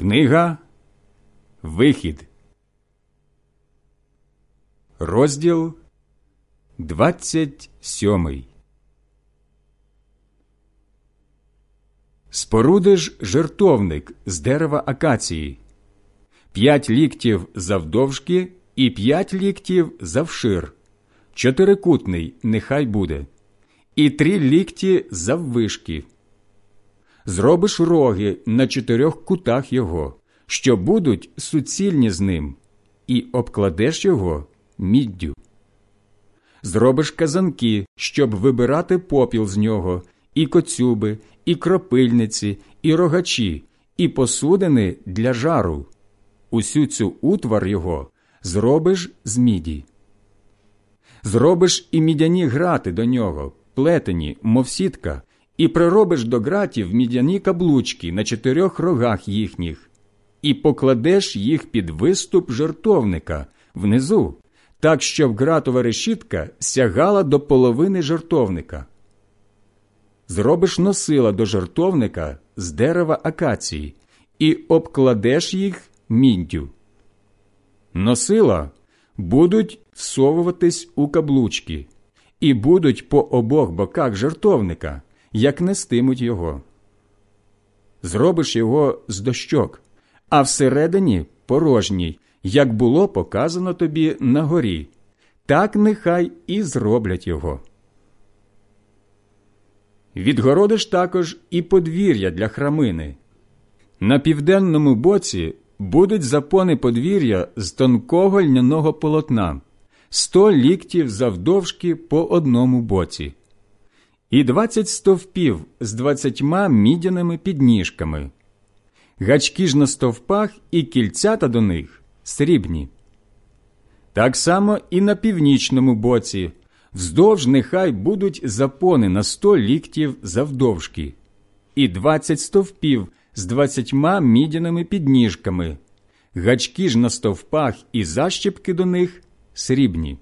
Книга Вихід, розділ 27 Спорудиш жертовник з дерева акації, п'ять ліктів завдовжки і п'ять ліктів завшир, чотирикутний нехай буде, і три лікті заввишки – зробиш роги на чотирьох кутах його, що будуть суцільні з ним, і обкладеш його міддю. Зробиш казанки, щоб вибирати попіл з нього, і коцюби, і кропильниці, і рогачі, і посудини для жару. Усю цю утвар його зробиш з міді. Зробиш і мідяні грати до нього, плетені, мов сітка, і приробиш до гратів мідяні каблучки на чотирьох рогах їхніх, і покладеш їх під виступ жертовника внизу, так щоб гратова решітка сягала до половини жертовника. Зробиш носила до жертовника з дерева акації і обкладеш їх міндю. Носила будуть всовуватись у каблучки і будуть по обох боках жертовника як нестимуть його. Зробиш його з дощок, а всередині порожній, як було показано тобі на горі, так нехай і зроблять його. Відгородиш також і подвір'я для храмини. На південному боці будуть запони подвір'я з тонкого льняного полотна, сто ліктів завдовжки по одному боці, і двадцять стовпів з двадцятьма мідяними підніжками, гачки ж на стовпах і кільцята до них срібні. Так само і на північному боці, вздовж нехай будуть запони на сто ліктів завдовжки, і двадцять стовпів з двадцятьма мідяними підніжками, гачки ж на стовпах і защіпки до них срібні.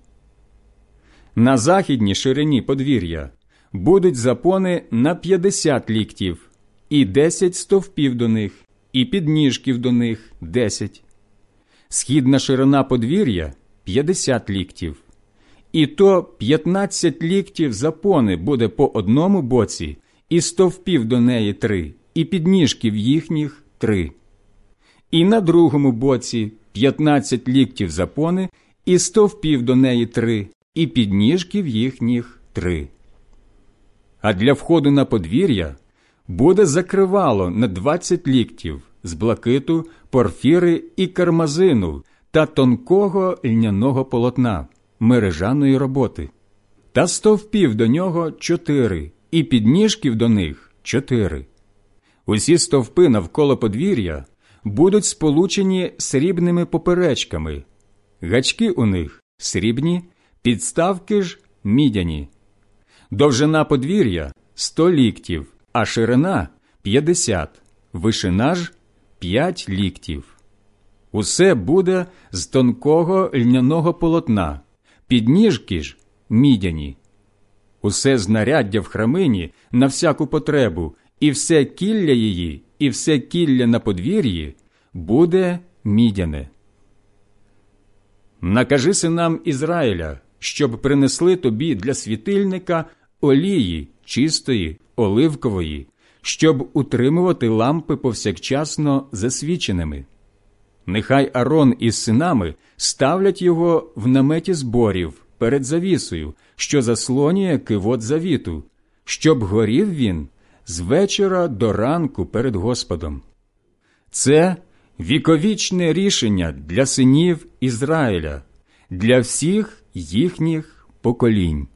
На західній ширині подвір'я будуть запони на 50 ліктів, і 10 стовпів до них, і підніжків до них 10. Східна ширина подвір'я 50 ліктів. І то 15 ліктів запони буде по одному боці, і стовпів до неї три, і підніжків їхніх три. І на другому боці 15 ліктів запони, і стовпів до неї три, і підніжків їхніх три а для входу на подвір'я буде закривало на двадцять ліктів з блакиту, порфіри і кармазину та тонкого льняного полотна, мережаної роботи, та стовпів до нього чотири, і підніжків до них чотири. Усі стовпи навколо подвір'я будуть сполучені срібними поперечками, гачки у них срібні, підставки ж мідяні. Довжина подвір'я сто ліктів, а ширина п'ятдесят, вишина ж п'ять ліктів. Усе буде з тонкого льняного полотна, підніжки ж мідяні. Усе знаряддя в храмині на всяку потребу, і все кілля її, і все кілля на подвір'ї буде мідяне. Накажи синам Ізраїля, щоб принесли тобі для світильника олії чистої, оливкової, щоб утримувати лампи повсякчасно засвіченими. Нехай Арон із синами ставлять його в наметі зборів перед завісою, що заслонює кивот завіту, щоб горів він з вечора до ранку перед Господом. Це віковічне рішення для синів Ізраїля, для всіх їхніх поколінь.